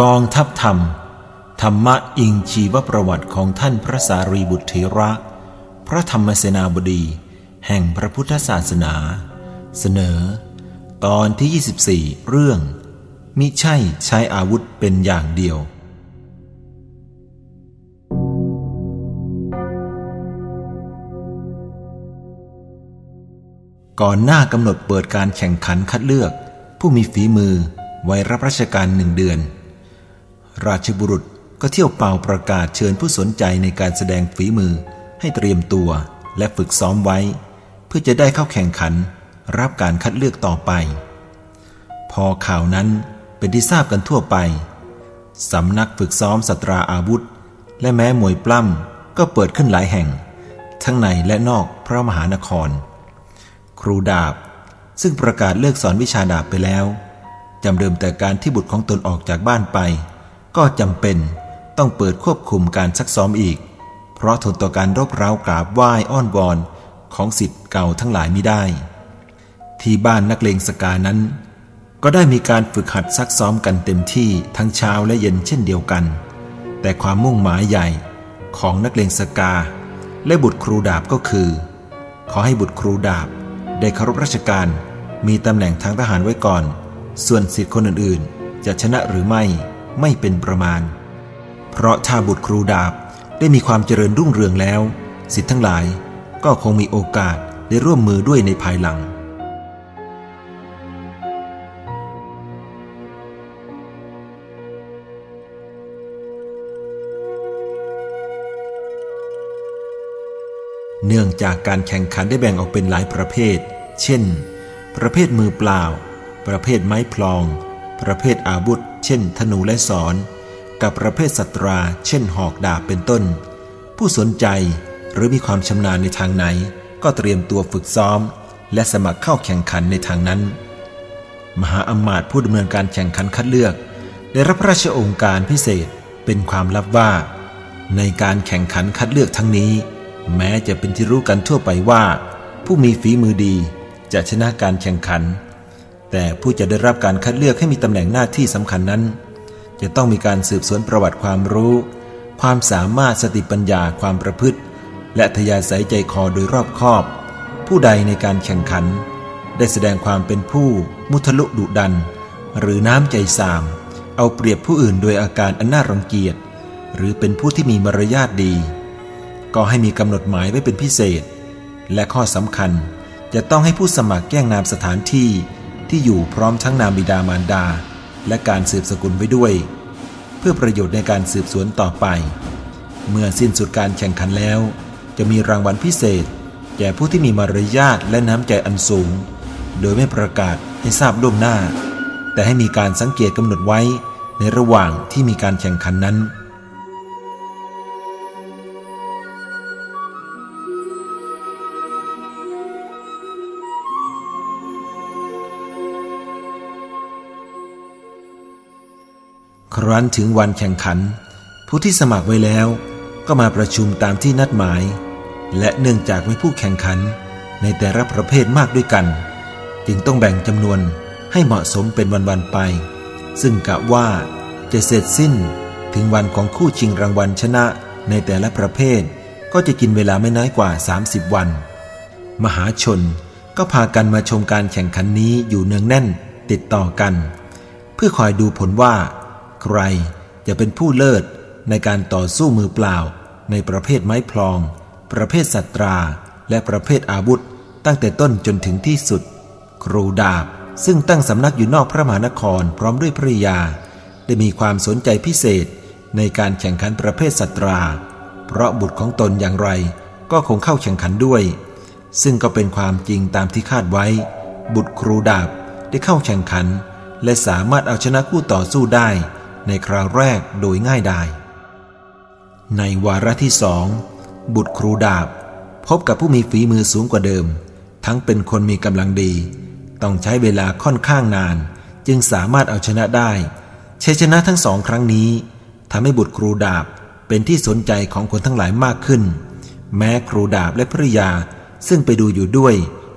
กองทัพธรรม ธรรมะอิงชีวประวัติของท่านพระสารีบุตรเถระ พระธรรมเสนาบดี แห่งพระพุทธศาสนา เสนอ ตอนที่ 24 เรื่อง มิใช่ใช้อาวุธเป็นอย่างเดียว ก่อนหน้ากำหนดเปิดการแข่งขันคัดเลือก ผู้มีฝีมือไว้รับราชการหนึ่งเดือน ราชบุรุษก็เที่ยวเป่าประกาศเชิญผู้สนใจในการแสดงฝีมือ ให้เตรียมตัวและฝึกซ้อมไว้ เพื่อจะได้เข้าแข่งขัน รับการคัดเลือกต่อไป พอข่าวนั้นเป็นที่ทราบกันทั่วไปสำนักฝึกซ้อมสตราอาวุธ และแม้มวยปล้ำก็เปิดขึ้นหลายแห่ง ทั้งในและนอกพระมหานคร ครูดาบ ซึ่งประกาศเลิกสอนวิชาดาบไปแล้วจำเริมแต่การที่บุตรของตนออกจากบ้านไป ก็จำเป็นต้องเปิดควบคุมการซักซ้อมอีก เพราะทนต่อการรบเร้ากราบไหว้อ้อนวอนของสิทธิ์เก่าทั้งหลายไม่ได้ ที่บ้านนักเลงสกานั้น ก็ได้มีการฝึกหัดซักซ้อมกันเต็มที่ทั้งเช้าและเย็นเช่นเดียวกัน แต่ความมุ่งหมายใหญ่ของนักเลงสกา และบุตรครูดาบก็คือ ขอให้บุตรครูดาบได้เคารพราชการมีตำแหน่งทางทหารไว้ก่อน ส่วนสิทธิคนอื่นๆ จะชนะหรือไม่ ไม่เป็นประมาณ เพราะถ้าบุตรครูดาบได้มีความเจริญรุ่งเรืองแล้วสิทธิ์ทั้งหลายก็คงมีโอกาสได้ร่วมมือด้วยในภายหลัง เนื่องจากการแข่งขันได้แบ่งออกเป็นหลายประเภท เช่น ประเภทมือเปล่า ประเภทไม้พลอง ประเภทอาวุธ เช่น ธนูและศร กับประเภทสัตรา เช่น หอกดาบเป็นต้น ผู้สนใจหรือมีความชำนาญในทางไหน ก็เตรียมตัวฝึกซ้อม และสมัครเข้าแข่งขันในทางนั้น มหาอมาตย์ผู้ดำเนินการแข่งขันคัดเลือก ได้รับพระราชองค์การพิเศษเป็นความลับว่า ในการแข่งขันคัดเลือกทั้งนี้ แม้จะเป็นที่รู้กันทั่วไปว่า ผู้มีฝีมือดีจะชนะการแข่งขัน แต่ผู้จะได้รับการคัดเลือกให้มีตำแหน่งหน้าที่สำคัญนั้น จะต้องมีการสืบสวนประวัติความรู้ ความสามารถสติปัญญาความประพฤติ และทยาศัยใจคอโดยรอบคอบ ผู้ใดในการแข่งขัน ได้แสดงความเป็นผู้ มุทะลุดุดัน หรือน้ำใจสาม เอาเปรียบผู้อื่นโดยอาการอันน่ารังเกียจ หรือเป็นผู้ที่มีมารยาทดี ก็ให้มีกำหนดหมายไว้เป็นพิเศษ และข้อสำคัญจะต้องให้ผู้สมัครแก้งนามสถานที่ ที่อยู่พร้อมทั้งนามบิดามารดา และการสืบสกุลไว้ด้วย เพื่อประโยชน์ในการสืบสวนต่อไป เมื่อสิ้นสุดการแข่งขันแล้ว จะมีรางวัลพิเศษ แก่ผู้ที่มีมารยาทและน้ำใจอันสูง โดยไม่ประกาศให้ทราบล่วงหน้า แต่ให้มีการสังเกตกำหนดไว้ในระหว่างที่มีการแข่งขันนั้น ครั้นถึงวันแข่งขัน ผู้ที่สมัครไว้แล้วก็มาประชุมตามที่นัดหมาย และเนื่องจากมีผู้แข่งขันในแต่ละประเภทมากด้วยกัน จึงต้องแบ่งจำนวนให้เหมาะสมเป็นวันๆไป ซึ่งกะว่าจะเสร็จสิ้นถึงวันของคู่ชิงรางวัลชนะในแต่ละประเภท ก็จะกินเวลาไม่น้อยกว่า 30 วัน มหาชนก็พากันมาชมการแข่งขันนี้อยู่เนืองแน่นติดต่อกัน เพื่อคอยดูผลว่า ใครจะเป็นผู้เลิศในการต่อสู้มือเปล่า ในประเภทไม้พลอง ประเภทสัตรา และประเภทอาวุธ ตั้งแต่ต้นจนถึงที่สุด ครูดาบซึ่งตั้งสำนักอยู่นอกพระมหานครพร้อมด้วยภริยา ได้มีความสนใจพิเศษในการแข่งขันประเภทสัตรา เพราะบุตรของตนอย่างไรก็คงเข้าแข่งขันด้วย ซึ่งก็เป็นความจริงตามที่คาดไว้ บุตรครูดาบได้เข้าแข่งขัน และสามารถเอาชนะคู่ต่อสู้ได้ ในคราวแรกโดยง่ายดาย ในวาระที่สองบุตรครูดาบ พบกับผู้มีฝีมือสูงกว่าเดิม ทั้งเป็นคนมีกำลังดี ต้องใช้เวลาค่อนข้างนาน จึงสามารถเอาชนะได้ชัยชนะทั้งสองครั้งนี้ทำให้บุตรครูดาบเป็นที่สนใจของคนทั้งหลายมากขึ้น แม้ครูดาบและภริยาซึ่งไปดูอยู่ด้วย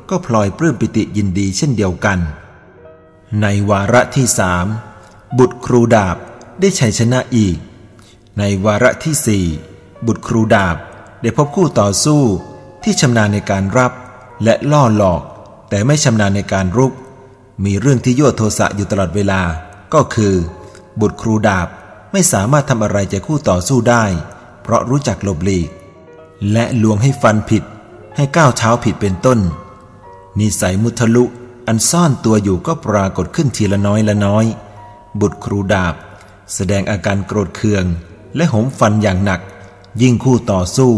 ก็พลอยปลื้มปิติยินดีเช่นเดียวกัน ในวาระที่สามบุตรครูดาบ ได้ชัยชนะอีก ในวาระที่สี่บุตรครูดาบได้พบคู่ต่อสู้ที่ชำนาญในการรับและล่อหลอก แต่ไม่ชำนาญในการรุก มีเรื่องที่ยั่วโทสะอยู่ตลอดเวลา ก็คือ บุตรครูดาบไม่สามารถทำอะไรแก่คู่ต่อสู้ได้ เพราะรู้จักหลบหลีก และลวงให้ฟันผิด ให้ก้าวเท้าผิดเป็นต้น นิสัยมุทะลุอันซ่อนตัวอยู่ก็ปรากฏขึ้นทีละน้อยละน้อย บุตรครูดาบ แสดงอาการโกรธเคือง และหมฟันอย่างหนัก ยิ่งคู่ต่อสู้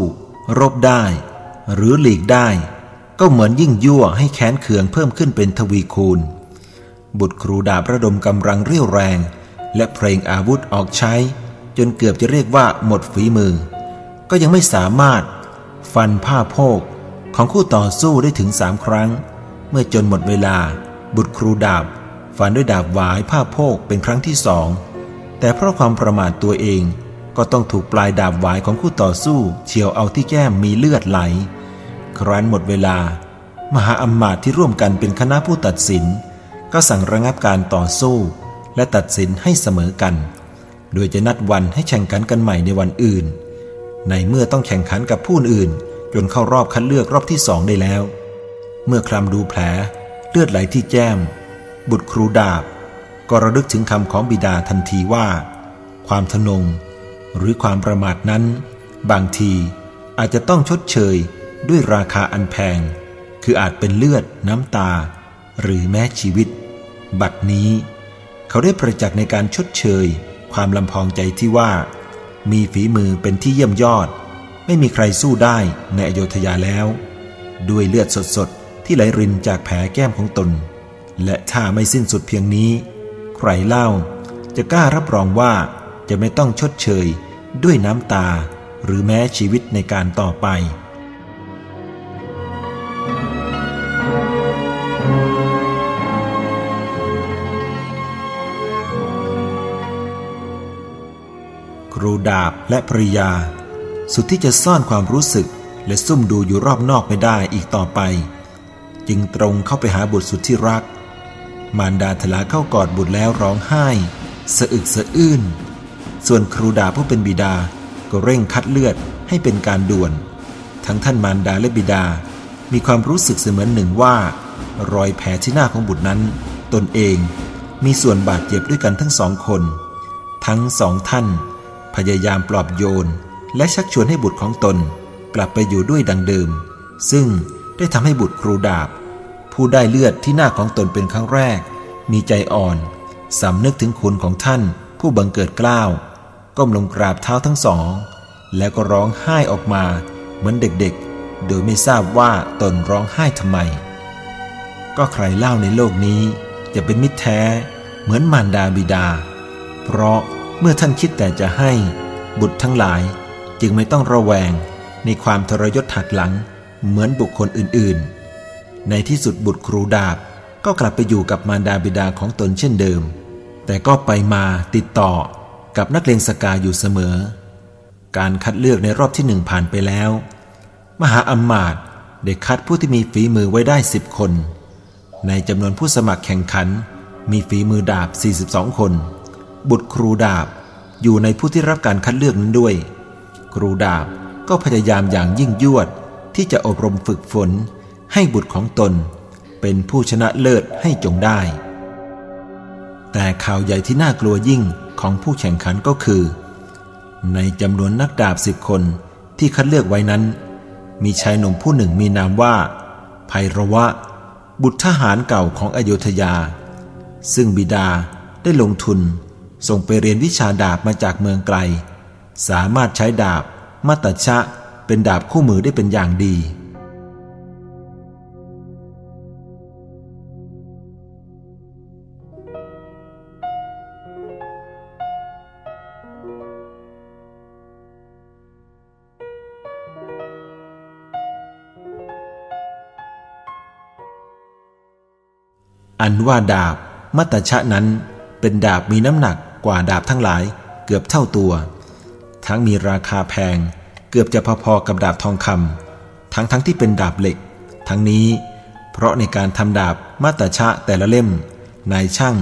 รบได้ หรือหลีกได้ ก็เหมือนยิ่งยั่วให้แค้นเคืองเพิ่มขึ้นเป็นทวีคูณ บุตรครูดาบระดมกำลังเรี่ยวแรง และเพลงอาวุธออกใช้ จนเกือบจะเรียกว่าหมดฝีมือ ก็ยังไม่สามารถ ฟันผ้าโพกของคู่ต่อสู้ได้ถึงสามครั้ง เมื่อจนหมดเวลา บุตรครูดาบฟันด้วยดาบหวายผ้าโพกเป็นครั้งที่สอง แต่เพราะความประมาทตัวเองก็ต้องถูกปลายดาบหวายของคู่ต่อสู้ เฉียวเอาที่แก้มมีเลือดไหล ครั้นหมดเวลา มหาอมาตย์ที่ร่วมกันเป็นคณะผู้ตัดสิน ก็สั่งระงับการต่อสู้ และตัดสินให้เสมอกัน โดยจะนัดวันให้แข่งขันกันใหม่ในวันอื่น ในเมื่อต้องแข่งขันกับผู้อื่น จนเข้ารอบคัดเลือกรอบที่สองได้แล้ว เมื่อคลำดูแผล เลือดไหลที่แจ้ม บุตรครูดาบ ก็ระลึกถึงคำของบิดาทันทีว่า ความทนง หรือความประมาทนั้น บางทีอาจจะต้องชดเชยด้วยราคาอันแพง คืออาจเป็นเลือดน้ำตา หรือแม้ชีวิต บัดนี้ เขาได้ประจักษ์ในการชดเชย ความลำพองใจที่ว่า มีฝีมือเป็นที่เยี่ยมยอด ไม่มีใครสู้ได้ในอโยธยาแล้ว ด้วยเลือดสดที่ไหลรินจากแผลแก้มของตน และถ้าไม่สิ้นสุดเพียงนี้ ใครเล่า จะกล้ารับรองว่าจะไม่ต้องชดเชยด้วยน้ำตาหรือแม้ชีวิตในการต่อไป ครูดาบและภริยา สุดที่จะซ่อนความรู้สึกและซุ่มดูอยู่รอบนอกไม่ได้อีกต่อไป จึงตรงเข้าไปหาบุตรสุดที่รัก มารดาทลาเข้ากอดบุตรแล้วร้องไห้ สะอึกสะอื้น ส่วนครูดาผู้เป็นบิดาก็เร่งคัดเลือดให้เป็นการด่วน ทั้งท่านมารดาและบิดา มีความรู้สึกเสมือนหนึ่งว่า รอยแผลที่หน้าของบุตรนั้น ตนเองมีส่วนบาดเจ็บด้วยกันทั้งสองคน ทั้งสองท่าน พยายามปลอบโยน และชักชวนให้บุตรของตน กลับไปอยู่ด้วยดังเดิม ซึ่งได้ทำให้บุตรครูดาบ ผู้ได้เลือดที่หน้าของตนเป็นครั้งแรก มีใจอ่อนสำนึกถึงคุณของท่าน ผู้บังเกิดกล้าว ก้มลงกราบเท้าทั้งสอง แล้วก็ร้องไห้ออกมาเหมือนเด็กๆ โดยไม่ทราบว่าตนร้องไห้ทำไม ก็ใครเล่าในโลกนี้จะเป็นมิตรแท้เหมือนมารดาบิดา เพราะเมื่อท่านคิดแต่จะให้บุตรทั้งหลายจึงไม่ต้องระแวงในความทรยศหักหลังเหมือนบุคคลอื่นๆ ในที่สุดบุตรครูดาบก็กลับไปอยู่กับมารดาบิดาของตนเช่นเดิม แต่ก็ไปมาติดต่อกับนักเลงสกาอยู่เสมอ การคัดเลือกในรอบที่หนึ่งผ่านไปแล้ว มหาอัมมาตได้คัดผู้ที่มีฝีมือไว้ได้สิบคน ในจำนวนผู้สมัครแข่งขัน มีฝีมือดาบ 42 คน บุตรครูดาบอยู่ในผู้ที่รับการคัดเลือกนั้นด้วย ครูดาบก็พยายามอย่างยิ่งยวดที่จะอบรมฝึกฝน ให้บุตรของตนเป็นผู้ชนะเลิศให้จงได้ แต่ข่าวใหญ่ที่น่ากลัวยิ่งของผู้แข่งขันก็คือ ในจำนวนนักดาบสิบคนที่คัดเลือกไว้นั้น มีชายหนุ่มผู้หนึ่งมีนามว่าไพรวะ บุตรทหารเก่าของอโยธยา ซึ่งบิดาได้ลงทุนส่งไปเรียนวิชาดาบมาจากเมืองไกล สามารถใช้ดาบมัตชะเป็นดาบคู่มือได้เป็นอย่างดี อันว่าดาบมัตชะนั้น เป็นดาบมีน้ำหนักกว่าดาบทั้งหลายเกือบเท่าตัว ทั้งมีราคาแพง เกือบจะพอๆกับดาบทองคำทั้งทั้งที่เป็นดาบเหล็ก ทั้งนี้ เพราะในการทำดาบมัตชะแต่ละเล่ม นายช่าง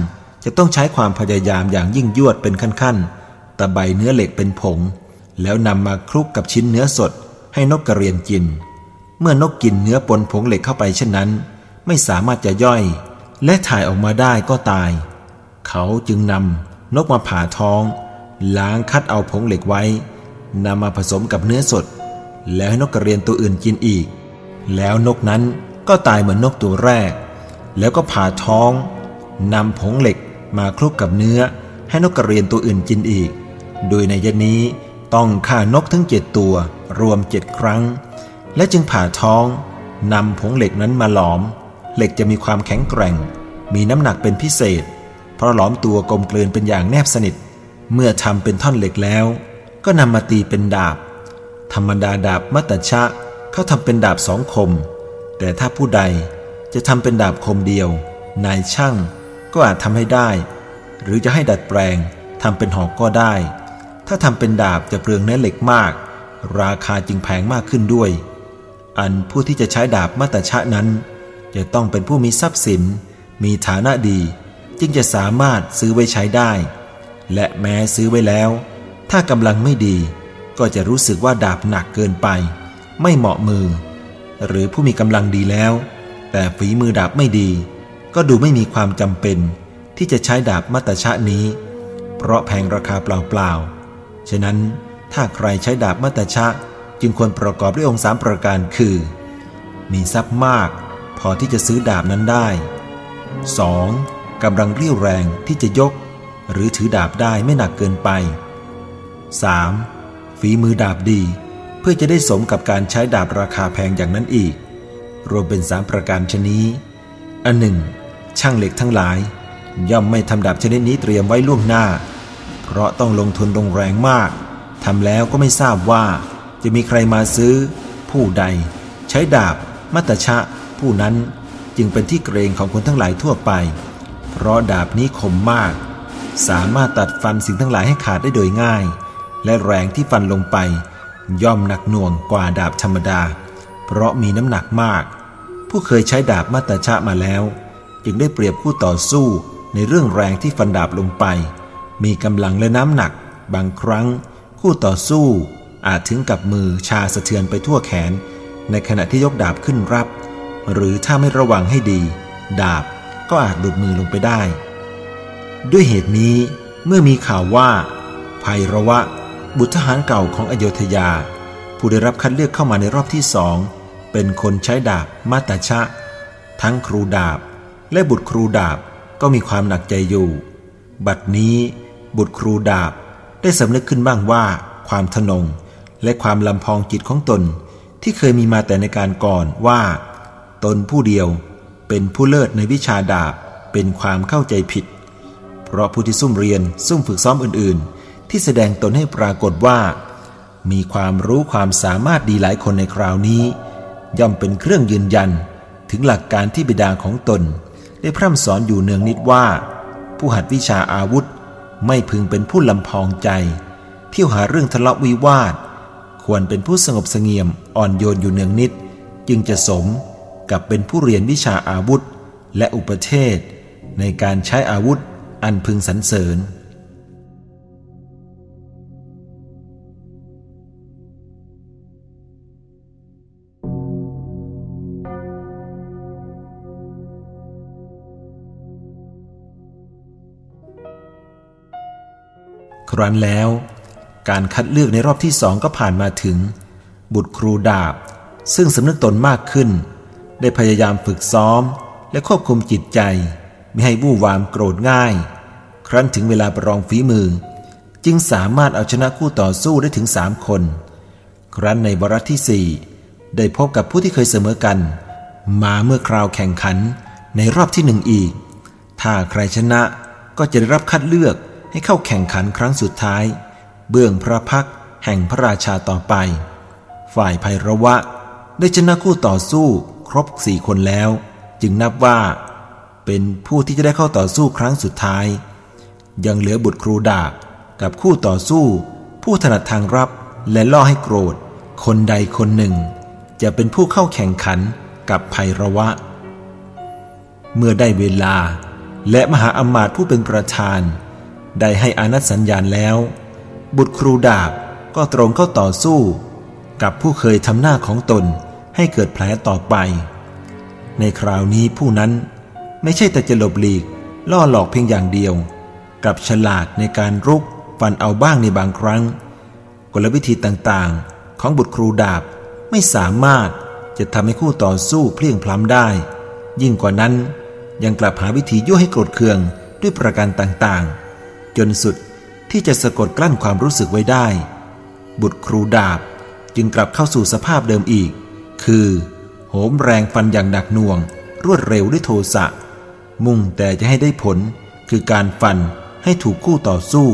จะต้องใช้ความพยายามอย่างยิ่งยวดเป็นขั้นๆตะใบเนื้อเหล็กเป็นผง แล้วนำมาคลุกกับชิ้นเนื้อสด ให้นกกระเรียนกิน เมื่อนกกินเนื้อปนผงเหล็กเข้าไปเช่นนั้น ไม่สามารถจะย่อย และถ่ายออกมาได้ก็ตาย เขาจึงนำนกมาผ่าท้อง ล้างคัดเอาผงเหล็กไว้นำมาผสมกับเนื้อสด แล้วให้นกกระเรียนตัวอื่นกินอีก แล้วนกนั้นก็ตายเหมือนนกตัวแรก แล้วก็ผ่าท้องนำผงเหล็กมาคลุกกับเนื้อ ให้นกกระเรียนตัวอื่นกินอีก โดยในยนี้ต้องฆ่านกทั้งเจ็ดตัวรวมเจ็ดครั้ง และจึงผ่าท้องนำผงเหล็กนั้นมาหลอม เหล็กจะมีความแข็งแกร่ง มีน้ำหนักเป็นพิเศษ เพราะหลอมตัวกลมกลืนเป็นอย่างแนบสนิท เมื่อทำเป็นท่อนเหล็กแล้ว ก็นำมาตีเป็นดาบ ธรรมดาดาบมัตตชะเขาทำเป็นดาบสองคม แต่ถ้าผู้ใดจะทำเป็นดาบคมเดียว นายช่างก็อาจทำให้ได้ หรือจะให้ดัดแปลงทำเป็นหอกก็ได้ ถ้าทำเป็นดาบจะเปลืองเนื้อเหล็กมาก ราคาจึงแพงมากขึ้นด้วย อันผู้ที่จะใช้ดาบมาตชะนั้น จะต้องเป็นผู้มีทรัพย์สิน มีฐานะดี จึงจะสามารถซื้อไว้ใช้ได้ และแม้ซื้อไว้แล้ว ถ้ากำลังไม่ดี ก็จะรู้สึกว่าดาบหนักเกินไป ไม่เหมาะมือ หรือผู้มีกำลังดีแล้ว แต่ฝีมือดาบไม่ดี ก็ดูไม่มีความจำเป็น ที่จะใช้ดาบมัตชะนี้ เพราะแพงราคาเปล่าๆฉะนั้นถ้าใครใช้ดาบมัตชะ จึงควรประกอบด้วยองค์สามประการคือ มีทรัพย์มาก พอที่จะซื้อดาบนั้นได้ 2. กำลังเรี่ยวแรงที่จะยก หรือถือดาบได้ไม่หนักเกินไป 3. ฝีมือดาบดี เพื่อจะได้สมกับการใช้ดาบราคาแพงอย่างนั้นอีก รวมเป็นสามประการชนี้ อันหนึ่งช่างเหล็กทั้งหลาย ย่อมไม่ทำดาบชนิดนี้เตรียมไว้ล่วงหน้า เพราะต้องลงทุนลงแรงมากทำแล้วก็ไม่ทราบว่า จะมีใครมาซื้อ ผู้ใด ใช้ดาบ มัตชะ ผู้นั้นจึงเป็นที่เกรงของคนทั้งหลายทั่วไป เพราะดาบนี้คมมาก สามารถตัดฟันสิ่งทั้งหลายให้ขาดได้โดยง่าย และแรงที่ฟันลงไป ย่อมหนักหน่วงกว่าดาบธรรมดา เพราะมีน้ำหนักมาก ผู้เคยใช้ดาบมัตชะมาแล้ว จึงได้เปรียบคู่ต่อสู้ในเรื่องแรงที่ฟันดาบลงไป มีกำลังและน้ำหนัก บางครั้ง คู่ต่อสู้อาจถึงกับมือชาสะเทือนไปทั่วแขน ในขณะที่ยกดาบขึ้นรับ หรือถ้าไม่ระวังให้ดี ดาบก็อาจหลุดมือลงไปได้ ด้วยเหตุนี้เมื่อมีข่าวว่าภัยระวะ บุตรทหารเก่าของอโยธยา ผู้ได้รับคัดเลือกเข้ามาในรอบที่สอง เป็นคนใช้ดาบมาตาชะ ทั้งครูดาบ และบุตรครูดาบก็มีความหนักใจอยู่ บัดนี้บุตรครูดาบได้สำนึกขึ้นบ้างว่า ความทนง และความลำพองจิตของตน ที่เคยมีมาแต่ในการก่อนว่า ตนผู้เดียวเป็นผู้เลิศในวิชาดาบเป็นความเข้าใจผิด เพราะผู้ที่ซุ่มเรียนซุ่มฝึกซ้อมอื่น ๆ ที่แสดงตนให้ปรากฏว่า มีความรู้ความสามารถดีหลายคนในคราวนี้ ย่อมเป็นเครื่องยืนยัน ถึงหลักการที่บิดาของตน ได้พร่ำสอนอยู่เนืองนิดว่า ผู้หัดวิชาอาวุธไม่พึงเป็นผู้ลำพองใจ เที่ยวหาเรื่องทะเลาะวิวาท ควรเป็นผู้สงบเสงี่ยมอ่อนโยนอยู่เนืองนิด จึงจะสม กับเป็นผู้เรียนวิชาอาวุธ และอุปเทศ ในการใช้อาวุธอันพึงสรรเสริญ ครั้นแล้วการคัดเลือกในรอบที่สองก็ผ่านมาถึง บุตรครูดาบ ซึ่งสำนึกตนมากขึ้น ได้พยายามฝึกซ้อม และควบคุมจิตใจ ไม่ให้วู่วามโกรธง่าย ครั้นถึงเวลาประลองฝีมือ จึงสามารถเอาชนะคู่ต่อสู้ได้ถึงสามคน ครั้นในบรัที่สี่ได้พบกับผู้ที่เคยเสมอกัน มาเมื่อคราวแข่งขันในรอบที่หนึ่งอีก ถ้าใครชนะก็จะได้รับคัดเลือกให้เข้าแข่งขันครั้งสุดท้าย เบื้องพระพักแห่งพระราชาต่อไป ฝ่ายไพรวะ ได้ชนะคู่ต่อสู้ ครบสี่คนแล้ว จึงนับว่าเป็นผู้ที่จะได้เข้าต่อสู้ครั้งสุดท้าย ยังเหลือบุตรครูดาบกับคู่ต่อสู้ ผู้ถนัดทางรับและล่อให้โกรธ คนใดคนหนึ่ง จะเป็นผู้เข้าแข่งขันกับไพรวะ เมื่อได้เวลาและมหาอมาตย์ผู้เป็นประธาน ได้ให้อานัตสัญญาณแล้ว บุตรครูดาบก็ตรงเข้าต่อสู้ กับผู้เคยทำหน้าของตน ให้เกิดแผลต่อไป ในคราวนี้ผู้นั้นไม่ใช่แต่จะหลบหลีกล่อหลอกเพียงอย่างเดียว กับฉลาดในการรุกฟันเอาบ้างในบางครั้ง กลวิธีต่างๆ ของบุตรครูดาบไม่สามารถจะทำให้คู่ต่อสู้เพลียงพล้ำได้ ยิ่งกว่านั้นยังกลับหาวิธียั่วให้โกรธเคืองด้วยประการต่างๆ จนสุดที่จะสะกดกลั้นความรู้สึกไว้ได้ บุตรครูดาบจึงกลับเข้าสู่สภาพเดิมอีก คือ โหมแรงฟันอย่างหนักหน่วง รวดเร็วด้วยโทสะ มุ่งแต่จะให้ได้ผล คือการฟันให้ถูกคู่ต่อสู้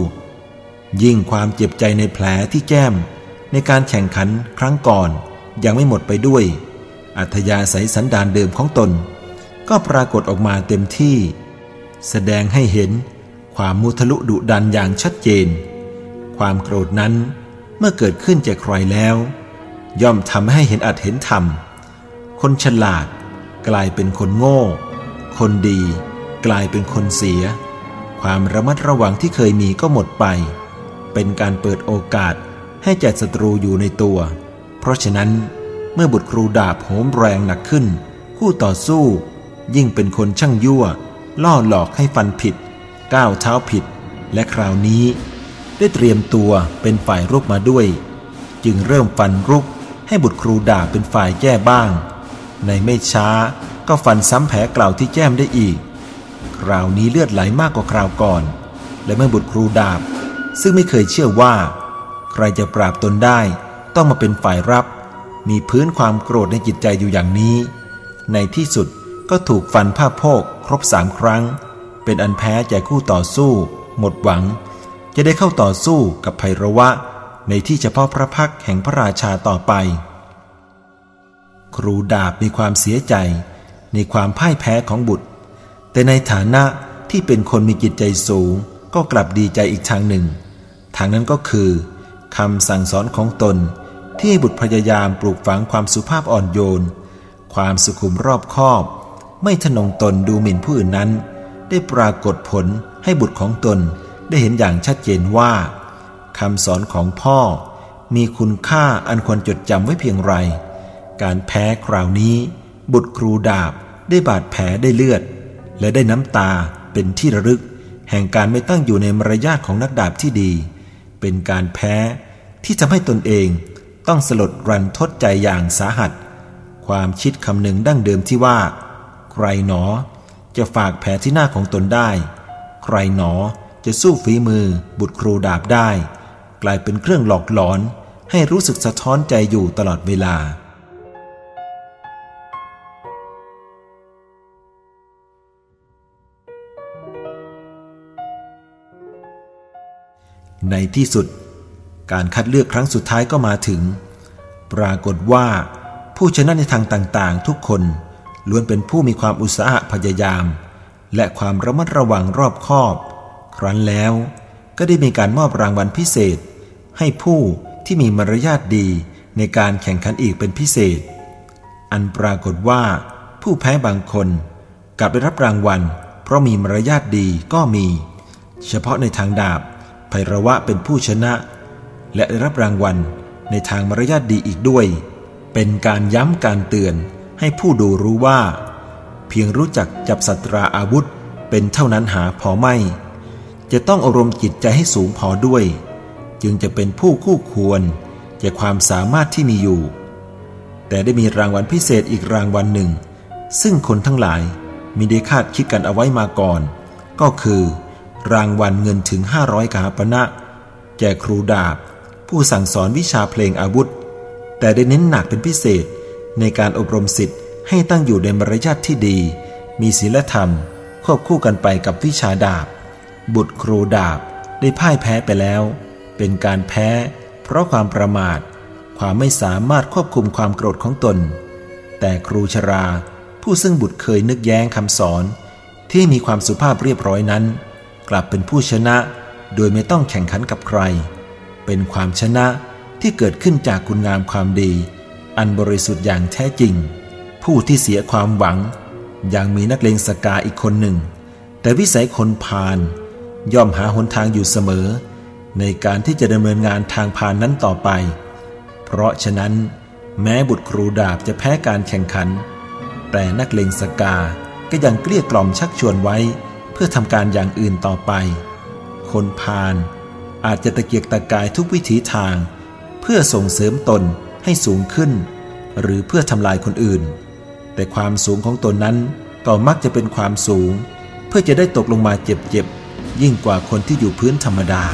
ยิ่งความเจ็บใจในแผลที่แก้ม ในการแข่งขันครั้งก่อน ยังไม่หมดไปด้วย อัธยาศัยสันดานเดิมของตน ก็ปรากฏออกมาเต็มที่ แสดงให้เห็นความมุทะลุดุดันอย่างชัดเจน ความโกรธนั้นเมื่อเกิดขึ้นจากใครแล้ว ย่อมทำให้เห็นอัดเห็นธรรม คนฉลาดกลายเป็นคนโง่ คนดี กลายเป็นคนเสีย ความระมัดระวังที่เคยมีก็หมดไป เป็นการเปิดโอกาสให้แจกศัตรูอยู่ในตัว เพราะฉะนั้นเมื่อบุตรครูดาบโหมแรงหนักขึ้น คู่ต่อสู้ ยิ่งเป็นคนช่างยั่ว ล่อหลอกให้ฟันผิด ก้าวเท้าผิด และคราวนี้ ได้เตรียมตัวเป็นฝ่ายรุกมาด้วย จึงเริ่มฟันรุก ให้บุตรครูดาบเป็นฝ่ายแก้บ้าง ในไม่ช้าก็ฟันซ้ำแผลกล่าวที่แก้มได้อีก คราวนี้เลือดไหลมากกว่าคราวก่อน และเมื่อบุตรครูดาบ ซึ่งไม่เคยเชื่อว่า ใครจะปราบตนได้ ต้องมาเป็นฝ่ายรับ มีพื้นความโกรธในจิตใจอยู่อย่างนี้ ในที่สุดก็ถูกฟันผ้าโพกครบสามครั้ง เป็นอันแพ้แก่คู่ต่อสู้ หมดหวัง จะได้เข้าต่อสู้กับไพรวะ ในที่เฉพาะพระพักแห่งพระราชาต่อไป ครูดาบมีความเสียใจในความพ่ายแพ้ของบุตร แต่ในฐานะที่เป็นคนมีจิตใจสูง ก็กลับดีใจอีกทางหนึ่ง ทางนั้นก็คือคำสั่งสอนของตนที่บุตรพยายามปลูกฝังความสุภาพอ่อนโยน ความสุขุมรอบคอบ ไม่ทนงตนดูหมิ่นผู้อื่นนั้น ได้ปรากฏผลให้บุตรของตนได้เห็นอย่างชัดเจนว่า คำสอนของพ่อ มีคุณค่าอันควรจดจำไว้เพียงไร การแพ้คราวนี้ บุตรครูดาบได้บาดแผลได้เลือด และได้น้ำตาเป็นที่ระลึก แห่งการไม่ตั้งอยู่ในมารยาทของนักดาบที่ดี เป็นการแพ้ที่ทำให้ตนเองต้องสลดรันทดใจอย่างสาหัส ความคิดคำหนึ่งดั้งเดิมที่ว่า ใครหนอ จะฝากแผลที่หน้าของตนได้ ใครหนอจะสู้ฝีมือบุตรครูดาบได้ กลายเป็นเครื่องหลอกหลอน ให้รู้สึกสะท้อนใจอยู่ตลอดเวลา ในที่สุด การคัดเลือกครั้งสุดท้ายก็มาถึง ปรากฏว่า ผู้ชนะในทางต่างๆ ทุกคนล้วนเป็นผู้มีความอุตสาหะพยายาม และความระมัดระวังรอบคอบ ครั้นแล้วก็ได้มีการมอบรางวัลพิเศษ ให้ผู้ที่มีมารยาทดีในการแข่งขันอีกเป็นพิเศษ อันปรากฏว่า ผู้แพ้บางคนกลับได้รับรางวัล เพราะมีมารยาทดีก็มี เฉพาะในทางดาบไพระวะเป็นผู้ชนะ และได้รับรางวัลในทางมารยาทดีอีกด้วย เป็นการย้ำการเตือนให้ผู้ดูรู้ว่า เพียงรู้จักจับสัตราอาวุธเป็นเท่านั้นหาพอไม่ จะต้องอารมณ์จิตใจให้สูงพอด้วย จึงจะเป็นผู้คู่ควรแก่ความสามารถที่มีอยู่ แต่ได้มีรางวัลพิเศษอีกรางวัลหนึ่ง ซึ่งคนทั้งหลายมีได้คาดคิดกันเอาไว้มาก่อน ก็คือ รางวัลเงินถึง 500 กาปณะแก่ครูดาบ ผู้สั่งสอนวิชาเพลงอาวุธ แต่ได้เน้นหนักเป็นพิเศษในการอบรมสิทธิ์ให้ตั้งอยู่ในมารยาทที่ดี มีศีลธรรม ควบคู่กันไปกับวิชาดาบ บุตรครูดาบได้พ่ายแพ้ไปแล้ว เป็นการแพ้ เพราะความประมาท ความไม่สามารถควบคุมความโกรธของตน แต่ครูชรา ผู้ซึ่งบุตรเคยนึกแย้งคำสอน ที่มีความสุภาพเรียบร้อยนั้น กลับเป็นผู้ชนะ โดยไม่ต้องแข่งขันกับใคร เป็นความชนะที่เกิดขึ้นจากคุณงามความดี อันบริสุทธิ์อย่างแท้จริง ผู้ที่เสียความหวัง ยังมีนักเลงสกาอีกคนหนึ่ง แต่วิสัยคนพาลย่อมหาหนทางอยู่เสมอ ในการที่จะดำเนินงานทางพานนั้นต่อไป เพราะฉะนั้น แม้บุตรครูดาบจะแพ้การแข่งขัน แต่นักเลงสกาก็ยังเกลี้ยกล่อมชักชวนไว้ เพื่อทำการอย่างอื่นต่อไป คนพาลอาจจะตะเกียกตะกายทุกวิถีทาง เพื่อส่งเสริมตนให้สูงขึ้น หรือเพื่อทำลายคนอื่น แต่ความสูงของตนนั้นก็มักจะเป็นความสูง เพื่อจะได้ตกลงมาเจ็บๆยิ่งกว่าคนที่อยู่พื้นธรรมดา